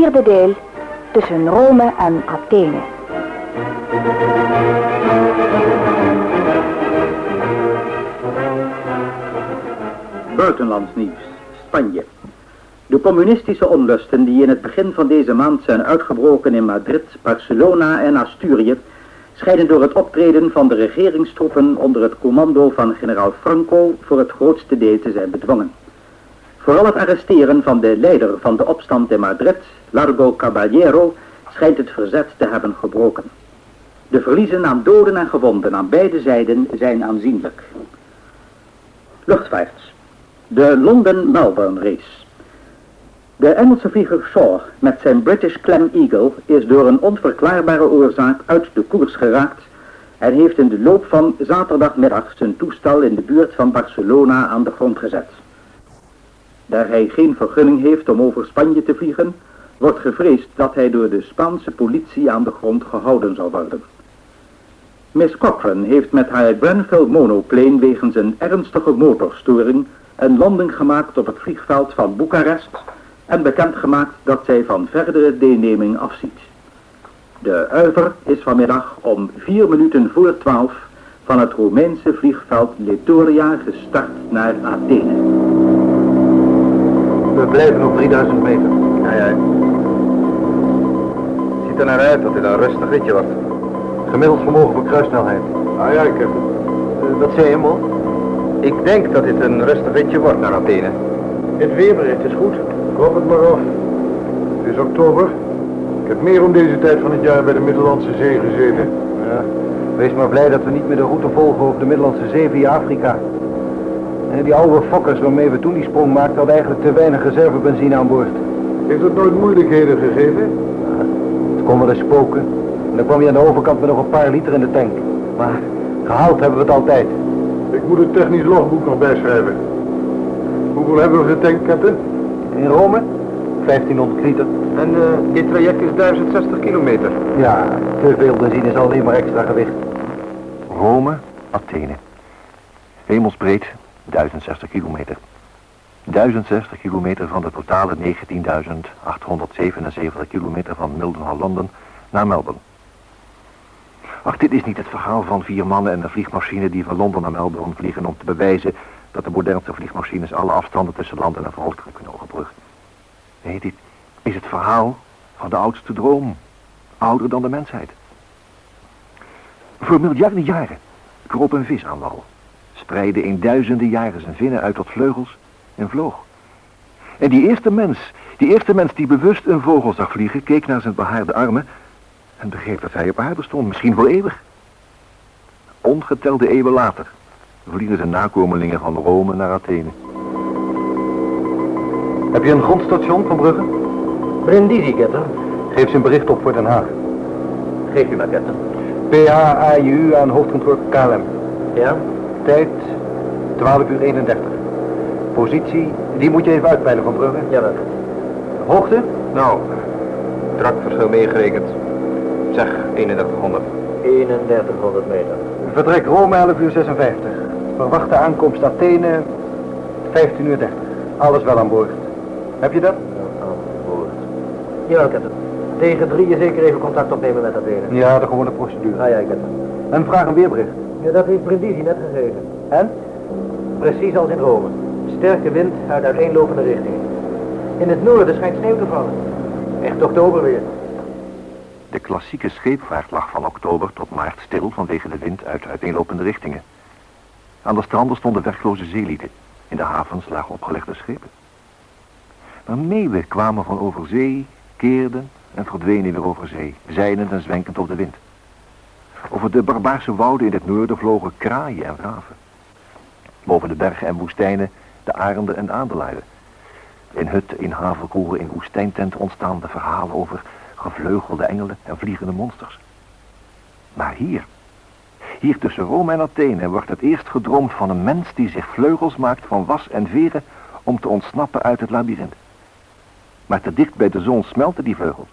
vierde deel tussen Rome en Athene. Buitenlands nieuws, Spanje. De communistische onlusten die in het begin van deze maand zijn uitgebroken in Madrid, Barcelona en Asturië, schijnen door het optreden van de regeringstroepen onder het commando van generaal Franco voor het grootste deel te zijn bedwongen. Vooral het arresteren van de leider van de opstand in Madrid, Largo Caballero, schijnt het verzet te hebben gebroken. De verliezen aan doden en gewonden aan beide zijden zijn aanzienlijk. Luchtvaart. De London-Melbourne race. De Engelse vlieger Shaw met zijn British Clem Eagle is door een onverklaarbare oorzaak uit de koers geraakt en heeft in de loop van zaterdagmiddag zijn toestel in de buurt van Barcelona aan de grond gezet. Daar hij geen vergunning heeft om over Spanje te vliegen, wordt gevreesd dat hij door de Spaanse politie aan de grond gehouden zal worden. Miss Cochran heeft met haar Grenfell monoplane wegens een ernstige motorstoring een landing gemaakt op het vliegveld van Boekarest en bekendgemaakt dat zij van verdere deelneming afziet. De uiver is vanmiddag om vier minuten voor twaalf van het Romeinse vliegveld Letoria gestart naar Athene. We blijven op 3000 meter. Ja, ja. Ziet er naar uit dat dit een rustig ritje wordt. Gemiddeld vermogen voor kruissnelheid. Ah ja, ik heb Uh, wat zei je, Mo? Ik denk dat dit een rustig ritje wordt naar Athene. Het weerbericht is goed. Hoop het maar af. Het is oktober. Ik heb meer om deze tijd van het jaar bij de Middellandse Zee gezeten. Ja. Wees maar blij dat we niet meer de route volgen over de Middellandse Zee via Afrika. En die oude fokkers waarmee we toen die sprong maakten hadden eigenlijk te weinig reservebenzine aan boord. Heeft het nooit moeilijkheden gegeven? Het kon wel eens spoken. En dan kwam je aan de overkant met nog een paar liter in de tank. Maar gehaald hebben we het altijd. Ik moet het technisch logboek nog bijschrijven. Hoeveel hebben we getankt, captain? In Rome? 1500 liter. En uh, dit traject is 1060 kilometer. Ja, te veel benzine is alleen maar extra gewicht. Rome, Athene. Hemelsbreed 1060 kilometer. 1060 kilometer van de totale 19.877 kilometer van Mildenhall Londen naar Melbourne. Ach, dit is niet het verhaal van vier mannen en een vliegmachine die van Londen naar Melbourne vliegen om te bewijzen dat de modernste vliegmachines alle afstanden tussen land en volk kunnen overbruggen. Nee, dit is het verhaal van de oudste droom, ouder dan de mensheid. Voor miljarden jaren kroop een vis aan wal, spreidde in duizenden jaren zijn vinnen uit tot vleugels en vloog. En die eerste mens, die eerste mens die bewust een vogel zag vliegen, keek naar zijn behaarde armen en begreep dat hij op aarde stond, misschien voor eeuwig. Ongetelde eeuwen later vliegen de nakomelingen van Rome naar Athene. Heb je een grondstation van Brugge? Brindisi, captain. Geef ze een bericht op voor Den Haag. Geef u maar, captain. PHAIU aan hoofdkantoor KLM. Ja? Tijd 12 uur 31. Positie, die moet je even uitpeilen van Brugge. Jawel. Hoogte? Nou, traktverschil meegerekend. Zeg 3100. 3100 meter. Vertrek Rome 11 uur 56. Verwachte aankomst Athene 15 uur 30. Alles wel aan boord. Heb je dat? Aan boord. Jawel, captain. Tegen drieën zeker even contact opnemen met Athene. Ja, de gewone procedure. Ah ja, captain. En vraag een weerbericht. Ja, dat heeft Brindisi net gegeven. En? Precies als in Rome. Sterke wind uit uiteenlopende richtingen. In het noorden schijnt sneeuw te vallen. Echt oktober weer. De klassieke scheepvaart lag van oktober tot maart stil vanwege de wind uit uiteenlopende richtingen. Aan de stranden stonden werkloze zeelieden. In de havens lagen opgelegde schepen. Maar meeuwen kwamen van over zee, keerden en verdwenen weer over zee, zeilend en zwenkend op de wind. Over de barbaarse wouden in het noorden vlogen kraaien en raven. Boven de bergen en woestijnen de arenden en adelaren. In hutten, in havenkoeren, in woestijntenten ontstaan de verhalen over gevleugelde engelen en vliegende monsters. Maar hier, hier tussen Rome en Athene wordt het eerst gedroomd van een mens die zich vleugels maakt van was en veren om te ontsnappen uit het labyrint. Maar te dicht bij de zon smelten die vleugels.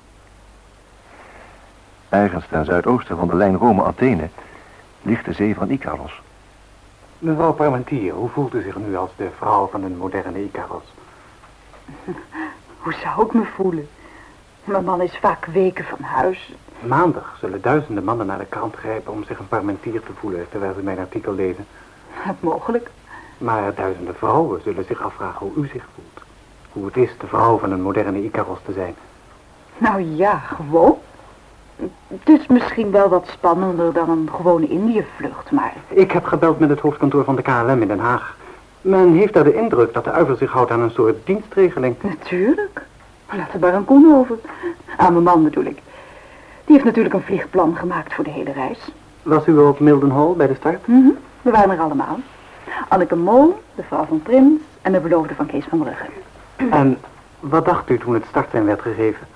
Ergens ten zuidoosten van de lijn Rome-Athene ligt de zee van Icaros. Mevrouw Parmentier, hoe voelt u zich nu als de vrouw van een moderne Icaros? Hoe zou ik me voelen? Mijn man is vaak weken van huis. Maandag zullen duizenden mannen naar de krant grijpen om zich een parmentier te voelen terwijl ze mijn artikel lezen. Mogelijk. Maar duizenden vrouwen zullen zich afvragen hoe u zich voelt. Hoe het is de vrouw van een moderne Icaros te zijn. Nou ja, gewoon. Het is misschien wel wat spannender dan een gewone Indië-vlucht, maar... Ik heb gebeld met het hoofdkantoor van de KLM in Den Haag. Men heeft daar de indruk dat de uiver zich houdt aan een soort dienstregeling. Natuurlijk. Laat er maar een koen over. Aan mijn man bedoel ik. Die heeft natuurlijk een vliegplan gemaakt voor de hele reis. Was u op Mildenhall bij de start? Mhm. We waren er allemaal. Anneke Mol, de vrouw van Prins en de verloofde van Kees van Brugge. En wat dacht u toen het startsein werd gegeven?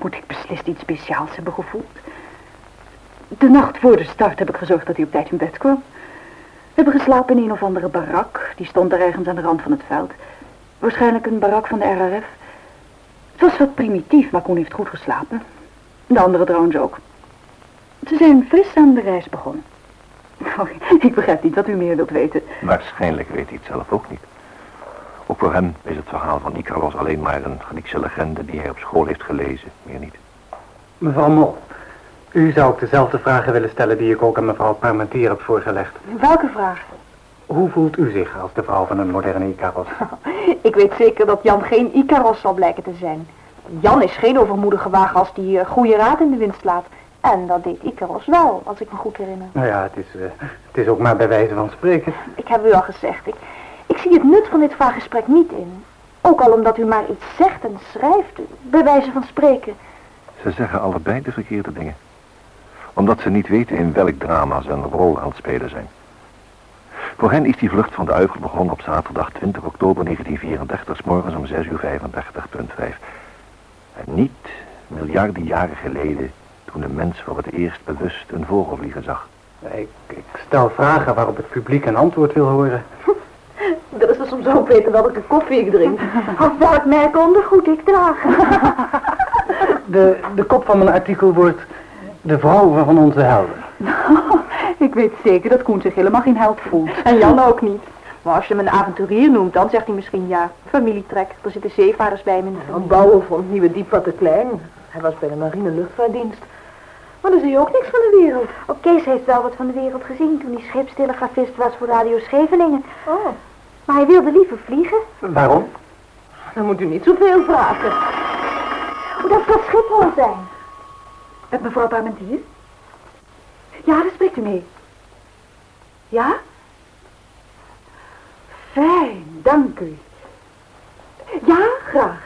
Moet ik beslist iets speciaals hebben gevoeld? De nacht voor de start heb ik gezorgd dat hij op tijd in bed kwam. We hebben geslapen in een of andere barak. Die stond daar ergens aan de rand van het veld. Waarschijnlijk een barak van de RRF. Het was wat primitief, maar Koen heeft goed geslapen. De anderen trouwens ook. Ze zijn fris aan de reis begonnen. Ik begrijp niet wat u meer wilt weten. Waarschijnlijk weet hij het zelf ook niet. Ook voor hem is het verhaal van Icaros alleen maar een Griekse legende die hij op school heeft gelezen, meer niet. Mevrouw Mol, u zou ook dezelfde vragen willen stellen die ik ook aan mevrouw Parmentier heb voorgelegd. Welke vraag? Hoe voelt u zich als de vrouw van een moderne Icaros? Ik weet zeker dat Jan geen Icaros zal blijken te zijn. Jan is geen overmoedige wagen als die eh, goede raad in de wind slaat. En dat deed Icaros wel, als ik me goed herinner. Nou ja, het is, eh, het is ook maar bij wijze van spreken. Ik heb u al gezegd, ik, ik zie het nut van dit vraaggesprek niet in. Ook al omdat u maar iets zegt en schrijft, bij wijze van spreken. Ze zeggen allebei de verkeerde dingen. Omdat ze niet weten in welk drama ze een rol aan het spelen zijn. Voor hen is die vlucht van de Uiger begonnen op zaterdag 20 oktober 1934, s morgens om 6 uur 35.5. En niet miljarden jaren geleden, toen de mens voor het eerst bewust een vogel vliegen zag. Ik, ik stel vragen waarop het publiek een antwoord wil horen. Dat is dus soms ook weten welke koffie ik drink. Of welk merk ondergoed ik draag. De, de kop van mijn artikel wordt De vrouwen van onze helden. ik weet zeker dat Koen zich helemaal geen held voelt. En Jan ook niet. Maar als je hem een avonturier noemt, dan zegt hij misschien ja. Familietrek, er zitten zeevaarders bij hem in de familie. Bouwer vond Nieuwe Diep wat te klein. Hij was bij de marine luchtvaartdienst. Maar dan zie je ook niks van de wereld. Oh, Kees heeft wel wat van de wereld gezien toen hij scheepstelegrafist was voor Radio Scheveningen. Oh, Maar hij wilde liever vliegen. Waarom? dan moet u niet zoveel vragen. Hoe dat kan Schiphol zijn. Met mevrouw Parmentier? Ja, daar spreekt u mee. Ja? Fijn, dank u. Ja, graag.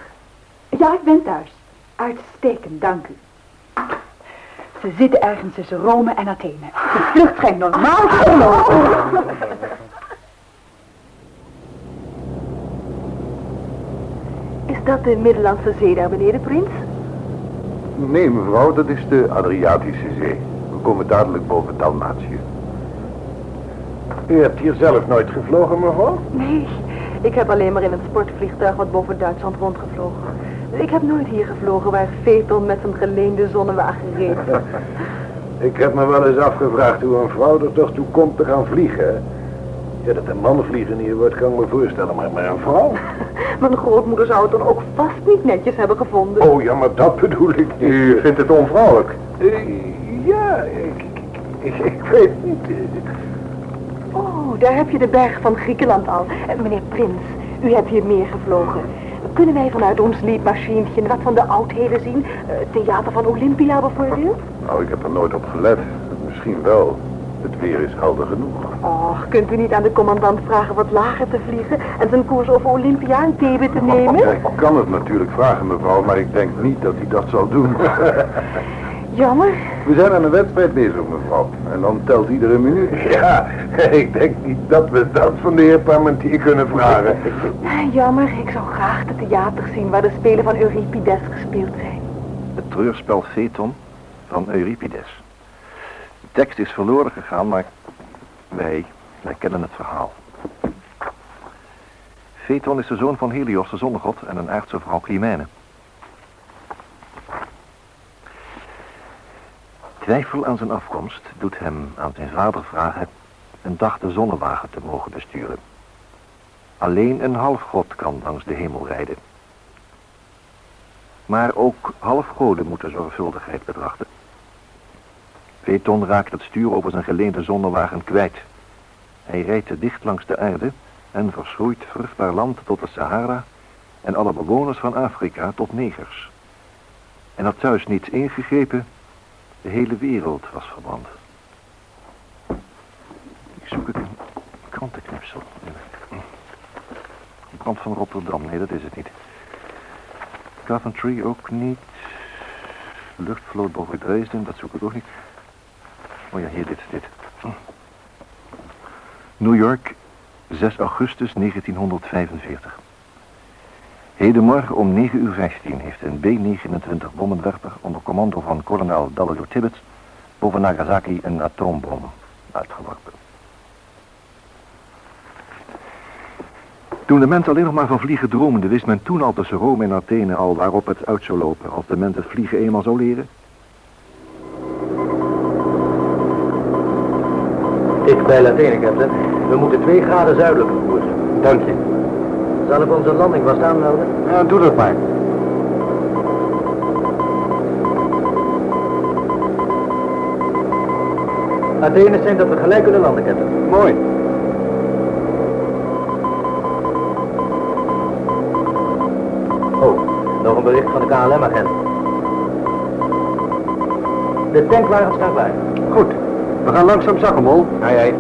Ja, ik ben thuis. Uitstekend, dank u. Ze zitten ergens tussen Rome en Athene. De vlucht schijnt normaal te verlopen. Dat de Middellandse Zee daar beneden, prins? Nee, mevrouw, dat is de Adriatische Zee. We komen dadelijk boven Dalmatië. U hebt hier zelf nooit gevlogen, mevrouw? Nee, ik heb alleen maar in het sportvliegtuig wat boven Duitsland rondgevlogen. Ik heb nooit hier gevlogen waar Vetel met zijn geleende zonnewagen reed. Ik heb me wel eens afgevraagd hoe een vrouw er toch toe komt te gaan vliegen. Ja, dat een man vliegen hier wordt, kan ik me voorstellen, maar, maar een vrouw? Mijn grootmoeder zou het dan ook vast niet netjes hebben gevonden. Oh ja, maar dat bedoel ik niet. U vindt het onvrouwelijk? Eh, ja, ik, ik, ik, ik weet niet. Oh, daar heb je de berg van Griekenland al. Eh, meneer Prins, u hebt hier meer gevlogen. Kunnen wij vanuit ons liedmachientje wat van de oudheden zien? Eh, Het theater van Olympia bijvoorbeeld? Nou, ik heb er nooit op gelet. Misschien wel. Het weer is helder genoeg. Och, kunt u niet aan de commandant vragen wat lager te vliegen en zijn koers over Olympia een thebe te nemen? Ja, ik kan het natuurlijk vragen, mevrouw, maar ik denk niet dat hij dat zal doen. Jammer. We zijn aan een wedstrijd bezig, mevrouw. En dan telt iedere minuut. Ja, ik denk niet dat we dat van de heer Parmentier kunnen vragen. Jammer, ik zou graag de theaters zien waar de spelen van Euripides gespeeld zijn. Het treurspel Phaeton van Euripides. Tekst is verloren gegaan, maar wij, wij kennen het verhaal. Phaeton is de zoon van Helios, de zonnegod, en een aardse vrouw Clymene. Twijfel aan zijn afkomst doet hem aan zijn vader vragen een dag de zonnewagen te mogen besturen. Alleen een halfgod kan langs de hemel rijden. Maar ook halfgoden moeten zorgvuldigheid betrachten. Veton raakt het stuur over zijn geleende zonnewagen kwijt. Hij rijdt dicht langs de aarde en verschroeit vruchtbaar land tot de Sahara en alle bewoners van Afrika tot negers. En had thuis niets ingegrepen, de hele wereld was verbrand. Ik zoek een krantenknipsel. Brand van Rotterdam, nee dat is het niet. Coventry ook niet. Luchtvloot boven Dresden, dat zoek ik ook niet. Oh ja, hier dit, dit. New York, 6 augustus 1945. Hedenmorgen om 9 uur 15 heeft een B-29 bommenwerper onder commando van kolonel W. Tibbets boven Nagasaki een atoombom uitgeworpen. Toen de mensen alleen nog maar van vliegen droomden, wist men toen al tussen Rome en Athene al waarop het uit zou lopen als de mens het vliegen eenmaal zou leren? Bij Athene, captain. We moeten twee graden zuidelijker koersen. Dank je. Zal ik onze landing vast aanmelden? Ja, doe dat maar. Athene zijn dat we gelijk kunnen landen, captain. Mooi. Oh, nog een bericht van de KLM-agent. De tankwagen staat bij. Goed. We gaan langzaam zakken, Mol. Hij, hij.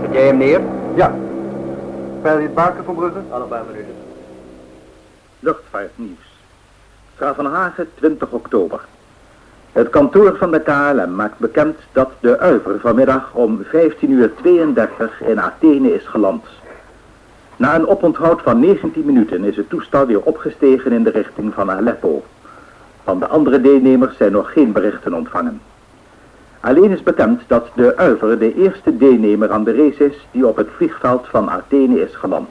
Zet jij hem neer? Ja. Peil je het baken van Brugge? Alle paar minuten. Luchtvaartnieuws. Gravenhagen, 20 oktober. Het kantoor van de KLM maakt bekend dat de Uiver vanmiddag om 15 uur 32 in Athene is geland. Na een oponthoud van 19 minuten is het toestel weer opgestegen in de richting van Aleppo. Van de andere deelnemers zijn nog geen berichten ontvangen. Alleen is bekend dat de Uiver de eerste deelnemer aan de race is die op het vliegveld van Athene is geland.